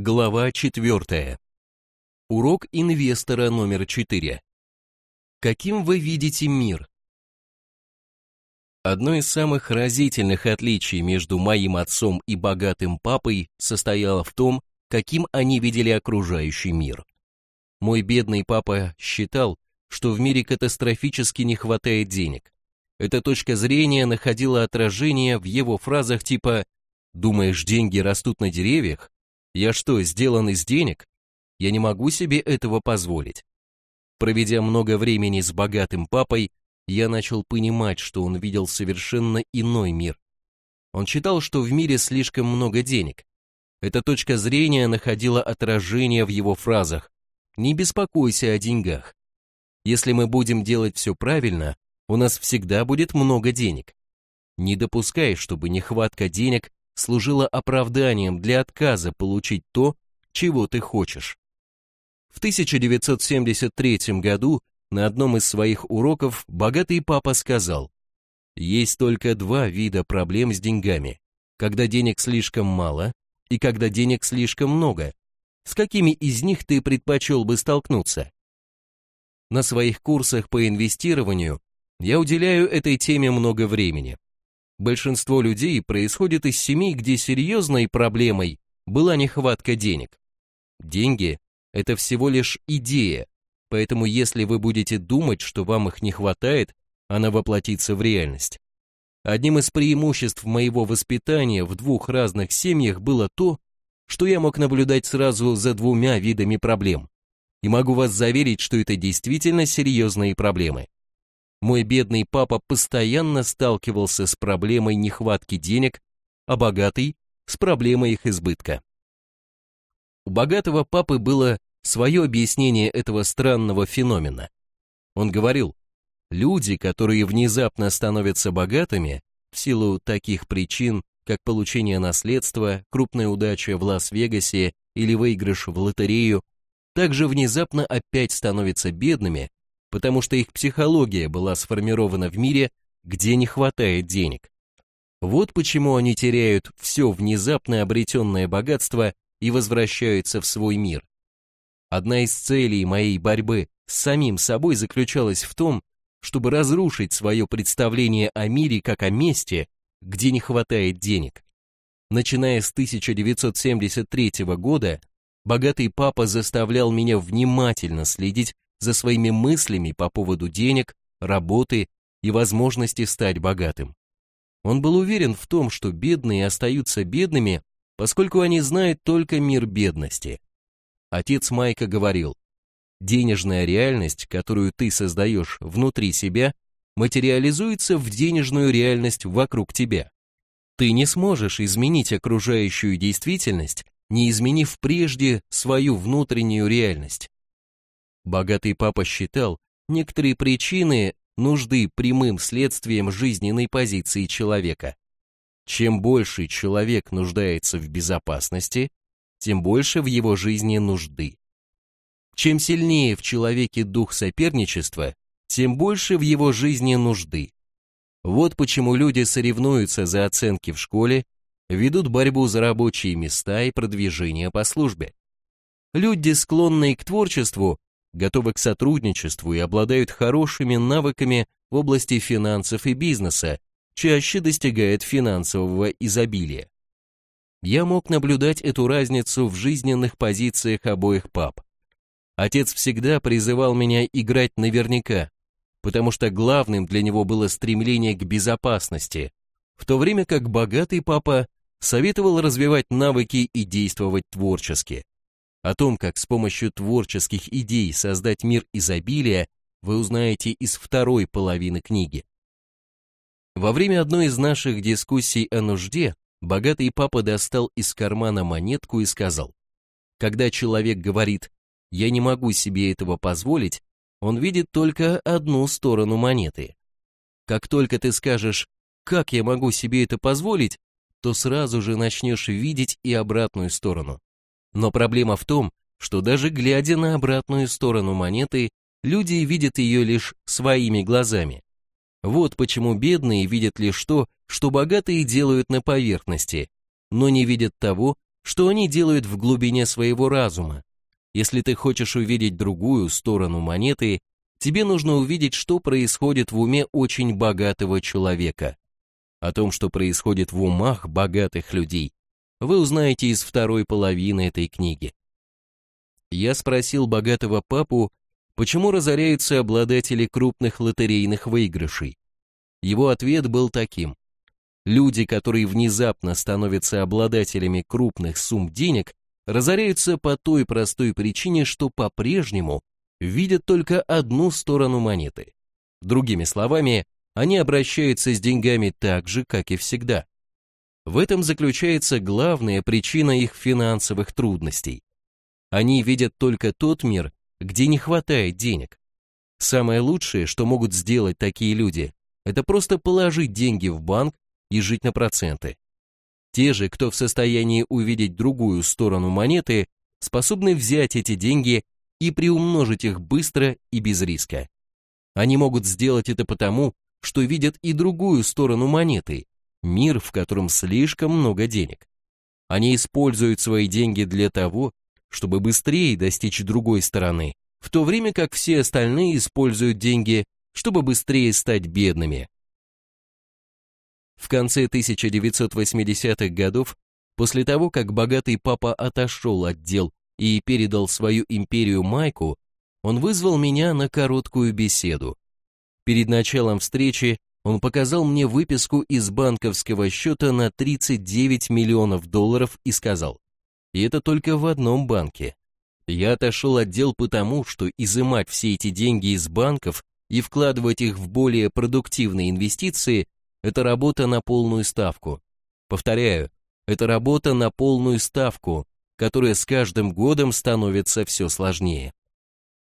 Глава 4. Урок инвестора номер 4. Каким вы видите мир? Одно из самых разительных отличий между моим отцом и богатым папой состояло в том, каким они видели окружающий мир. Мой бедный папа считал, что в мире катастрофически не хватает денег. Эта точка зрения находила отражение в его фразах типа «Думаешь, деньги растут на деревьях? Я что, сделан из денег? Я не могу себе этого позволить. Проведя много времени с богатым папой, я начал понимать, что он видел совершенно иной мир. Он считал, что в мире слишком много денег. Эта точка зрения находила отражение в его фразах «Не беспокойся о деньгах». Если мы будем делать все правильно, у нас всегда будет много денег. Не допускай, чтобы нехватка денег служила оправданием для отказа получить то, чего ты хочешь. В 1973 году на одном из своих уроков богатый папа сказал, есть только два вида проблем с деньгами, когда денег слишком мало и когда денег слишком много. С какими из них ты предпочел бы столкнуться? На своих курсах по инвестированию я уделяю этой теме много времени. Большинство людей происходит из семей, где серьезной проблемой была нехватка денег. Деньги – это всего лишь идея, поэтому если вы будете думать, что вам их не хватает, она воплотится в реальность. Одним из преимуществ моего воспитания в двух разных семьях было то, что я мог наблюдать сразу за двумя видами проблем. И могу вас заверить, что это действительно серьезные проблемы. Мой бедный папа постоянно сталкивался с проблемой нехватки денег, а богатый – с проблемой их избытка. У богатого папы было свое объяснение этого странного феномена. Он говорил, люди, которые внезапно становятся богатыми в силу таких причин, как получение наследства, крупная удача в Лас-Вегасе или выигрыш в лотерею, также внезапно опять становятся бедными, потому что их психология была сформирована в мире, где не хватает денег. Вот почему они теряют все внезапно обретенное богатство и возвращаются в свой мир. Одна из целей моей борьбы с самим собой заключалась в том, чтобы разрушить свое представление о мире как о месте, где не хватает денег. Начиная с 1973 года, богатый папа заставлял меня внимательно следить за своими мыслями по поводу денег, работы и возможности стать богатым. Он был уверен в том, что бедные остаются бедными, поскольку они знают только мир бедности. Отец Майка говорил, денежная реальность, которую ты создаешь внутри себя, материализуется в денежную реальность вокруг тебя. Ты не сможешь изменить окружающую действительность, не изменив прежде свою внутреннюю реальность. Богатый папа считал некоторые причины нужды прямым следствием жизненной позиции человека. Чем больше человек нуждается в безопасности, тем больше в его жизни нужды. Чем сильнее в человеке дух соперничества, тем больше в его жизни нужды. Вот почему люди соревнуются за оценки в школе, ведут борьбу за рабочие места и продвижение по службе. Люди, склонные к творчеству, готовы к сотрудничеству и обладают хорошими навыками в области финансов и бизнеса, чаще достигают финансового изобилия. Я мог наблюдать эту разницу в жизненных позициях обоих пап. Отец всегда призывал меня играть наверняка, потому что главным для него было стремление к безопасности, в то время как богатый папа советовал развивать навыки и действовать творчески. О том, как с помощью творческих идей создать мир изобилия, вы узнаете из второй половины книги. Во время одной из наших дискуссий о нужде, богатый папа достал из кармана монетку и сказал, когда человек говорит «я не могу себе этого позволить», он видит только одну сторону монеты. Как только ты скажешь «как я могу себе это позволить», то сразу же начнешь видеть и обратную сторону. Но проблема в том, что даже глядя на обратную сторону монеты, люди видят ее лишь своими глазами. Вот почему бедные видят лишь то, что богатые делают на поверхности, но не видят того, что они делают в глубине своего разума. Если ты хочешь увидеть другую сторону монеты, тебе нужно увидеть, что происходит в уме очень богатого человека. О том, что происходит в умах богатых людей, вы узнаете из второй половины этой книги. Я спросил богатого папу, почему разоряются обладатели крупных лотерейных выигрышей. Его ответ был таким. Люди, которые внезапно становятся обладателями крупных сумм денег, разоряются по той простой причине, что по-прежнему видят только одну сторону монеты. Другими словами, они обращаются с деньгами так же, как и всегда. В этом заключается главная причина их финансовых трудностей. Они видят только тот мир, где не хватает денег. Самое лучшее, что могут сделать такие люди, это просто положить деньги в банк и жить на проценты. Те же, кто в состоянии увидеть другую сторону монеты, способны взять эти деньги и приумножить их быстро и без риска. Они могут сделать это потому, что видят и другую сторону монеты, мир, в котором слишком много денег. Они используют свои деньги для того, чтобы быстрее достичь другой стороны, в то время как все остальные используют деньги, чтобы быстрее стать бедными. В конце 1980-х годов, после того, как богатый папа отошел от дел и передал свою империю Майку, он вызвал меня на короткую беседу. Перед началом встречи он показал мне выписку из банковского счета на 39 миллионов долларов и сказал, и это только в одном банке. Я отошел от дел потому, что изымать все эти деньги из банков и вкладывать их в более продуктивные инвестиции – это работа на полную ставку. Повторяю, это работа на полную ставку, которая с каждым годом становится все сложнее.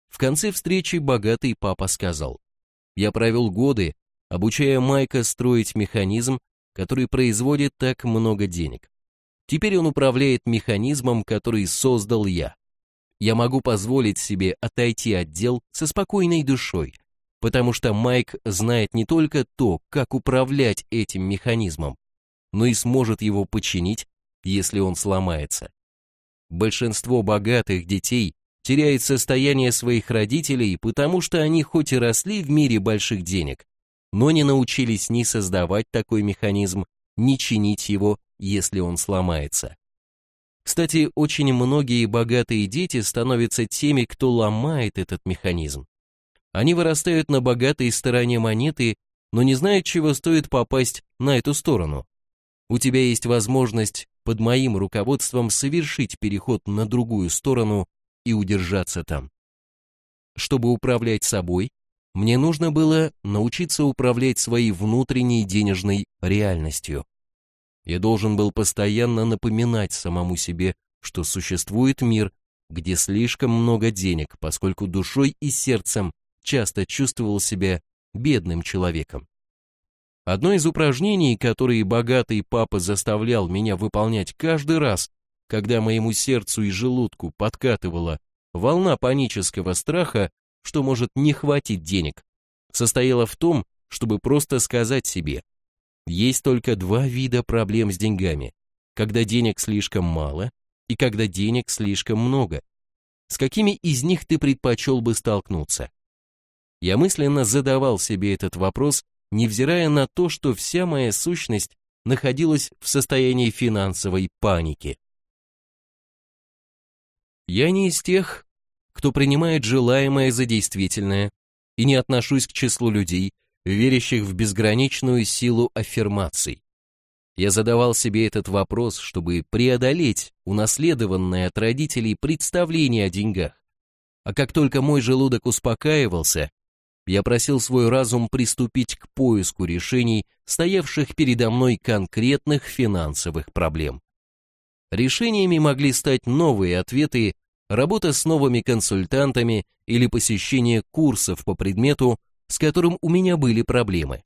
В конце встречи богатый папа сказал, «Я провел годы, обучая Майка строить механизм, который производит так много денег. Теперь он управляет механизмом, который создал я. Я могу позволить себе отойти от дел со спокойной душой, потому что Майк знает не только то, как управлять этим механизмом, но и сможет его починить, если он сломается. Большинство богатых детей теряет состояние своих родителей, потому что они хоть и росли в мире больших денег, но не научились ни создавать такой механизм, ни чинить его, если он сломается. Кстати, очень многие богатые дети становятся теми, кто ломает этот механизм. Они вырастают на богатой стороне монеты, но не знают, чего стоит попасть на эту сторону. У тебя есть возможность под моим руководством совершить переход на другую сторону и удержаться там. Чтобы управлять собой, мне нужно было научиться управлять своей внутренней денежной реальностью. Я должен был постоянно напоминать самому себе, что существует мир, где слишком много денег, поскольку душой и сердцем часто чувствовал себя бедным человеком. Одно из упражнений, которые богатый папа заставлял меня выполнять каждый раз, когда моему сердцу и желудку подкатывала волна панического страха, что может не хватить денег, состояло в том, чтобы просто сказать себе есть только два вида проблем с деньгами. Когда денег слишком мало и когда денег слишком много. С какими из них ты предпочел бы столкнуться? Я мысленно задавал себе этот вопрос, невзирая на то, что вся моя сущность находилась в состоянии финансовой паники. Я не из тех, кто принимает желаемое за действительное, и не отношусь к числу людей, верящих в безграничную силу аффирмаций. Я задавал себе этот вопрос, чтобы преодолеть унаследованное от родителей представление о деньгах. А как только мой желудок успокаивался, я просил свой разум приступить к поиску решений, стоявших передо мной конкретных финансовых проблем. Решениями могли стать новые ответы, работа с новыми консультантами или посещение курсов по предмету, с которым у меня были проблемы.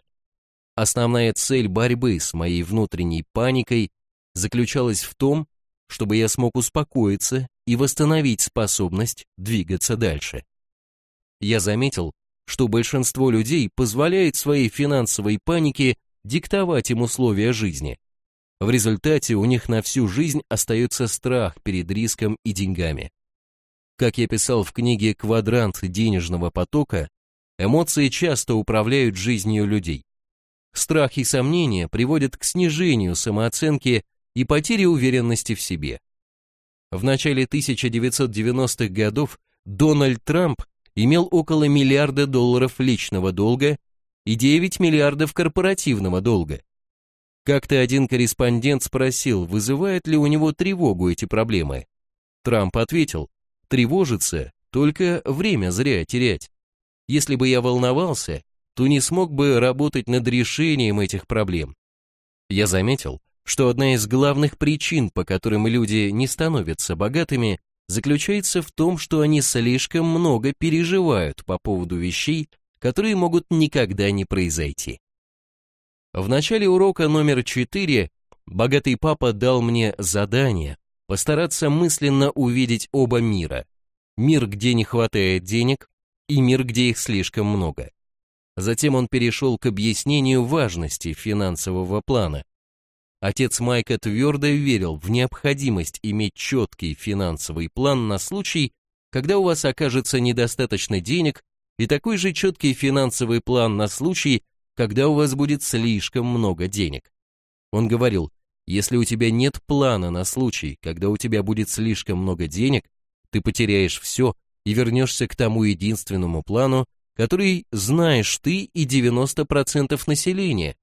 Основная цель борьбы с моей внутренней паникой заключалась в том, чтобы я смог успокоиться и восстановить способность двигаться дальше. Я заметил, что большинство людей позволяет своей финансовой панике диктовать им условия жизни. В результате у них на всю жизнь остается страх перед риском и деньгами. Как я писал в книге «Квадрант денежного потока», эмоции часто управляют жизнью людей. Страх и сомнения приводят к снижению самооценки и потере уверенности в себе. В начале 1990-х годов Дональд Трамп имел около миллиарда долларов личного долга и 9 миллиардов корпоративного долга. Как-то один корреспондент спросил, вызывает ли у него тревогу эти проблемы. Трамп ответил, тревожиться, только время зря терять. Если бы я волновался, то не смог бы работать над решением этих проблем. Я заметил, что одна из главных причин, по которым люди не становятся богатыми, заключается в том, что они слишком много переживают по поводу вещей, которые могут никогда не произойти. В начале урока номер 4 богатый папа дал мне задание постараться мысленно увидеть оба мира. Мир, где не хватает денег, и мир, где их слишком много. Затем он перешел к объяснению важности финансового плана. Отец Майка твердо верил в необходимость иметь четкий финансовый план на случай, когда у вас окажется недостаточно денег, и такой же четкий финансовый план на случай, когда у вас будет слишком много денег. Он говорил, если у тебя нет плана на случай, когда у тебя будет слишком много денег, ты потеряешь все и вернешься к тому единственному плану, который знаешь ты и 90% населения,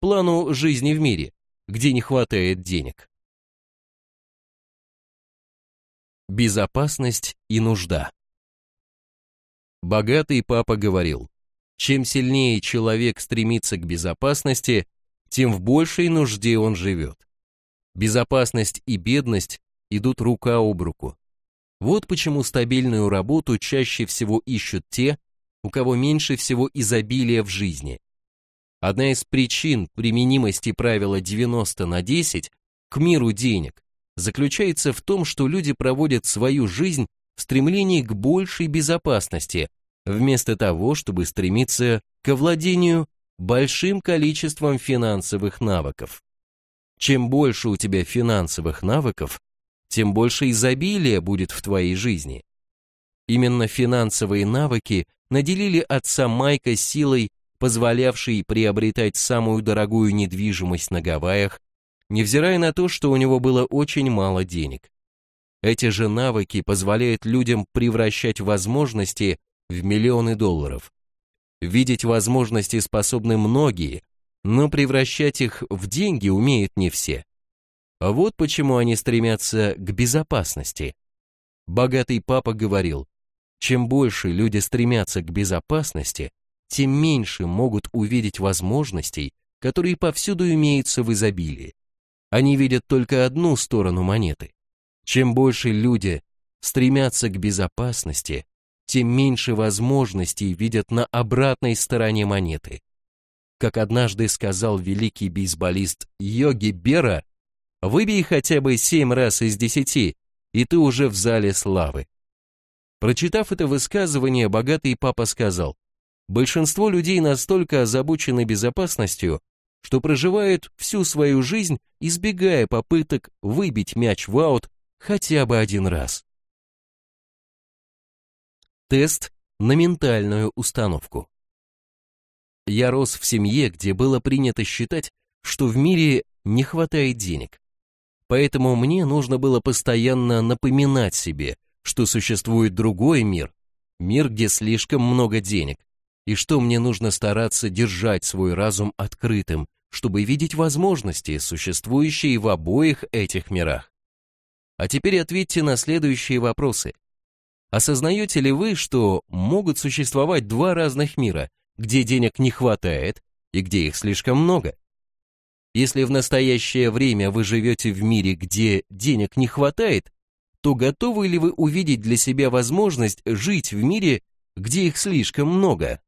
плану жизни в мире, где не хватает денег. Безопасность и нужда. Богатый папа говорил, чем сильнее человек стремится к безопасности, тем в большей нужде он живет. Безопасность и бедность идут рука об руку. Вот почему стабильную работу чаще всего ищут те, у кого меньше всего изобилия в жизни. Одна из причин применимости правила 90 на 10 к миру денег заключается в том, что люди проводят свою жизнь в стремлении к большей безопасности, вместо того, чтобы стремиться к овладению большим количеством финансовых навыков. Чем больше у тебя финансовых навыков, тем больше изобилия будет в твоей жизни. Именно финансовые навыки наделили отца Майка силой, позволявшей приобретать самую дорогую недвижимость на Гавайях, невзирая на то, что у него было очень мало денег. Эти же навыки позволяют людям превращать возможности в миллионы долларов. Видеть возможности способны многие, но превращать их в деньги умеют не все. Вот почему они стремятся к безопасности. Богатый папа говорил, чем больше люди стремятся к безопасности, тем меньше могут увидеть возможностей, которые повсюду имеются в изобилии. Они видят только одну сторону монеты. Чем больше люди стремятся к безопасности, тем меньше возможностей видят на обратной стороне монеты. Как однажды сказал великий бейсболист Йоги Бера, выбей хотя бы семь раз из десяти, и ты уже в зале славы. Прочитав это высказывание, богатый папа сказал, большинство людей настолько озабочены безопасностью, что проживают всю свою жизнь, избегая попыток выбить мяч в аут хотя бы один раз. Тест на ментальную установку. Я рос в семье, где было принято считать, что в мире не хватает денег. Поэтому мне нужно было постоянно напоминать себе – что существует другой мир, мир, где слишком много денег, и что мне нужно стараться держать свой разум открытым, чтобы видеть возможности, существующие в обоих этих мирах. А теперь ответьте на следующие вопросы. Осознаете ли вы, что могут существовать два разных мира, где денег не хватает и где их слишком много? Если в настоящее время вы живете в мире, где денег не хватает, то готовы ли вы увидеть для себя возможность жить в мире, где их слишком много?